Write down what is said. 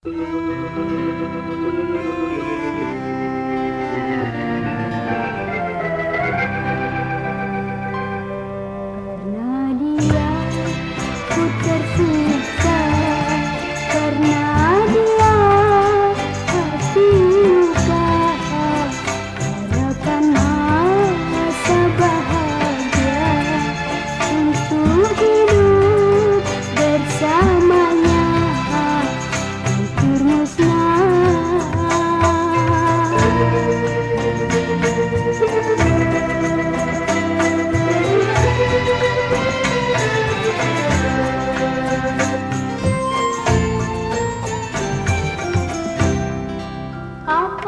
Pernah dia ku tersipu up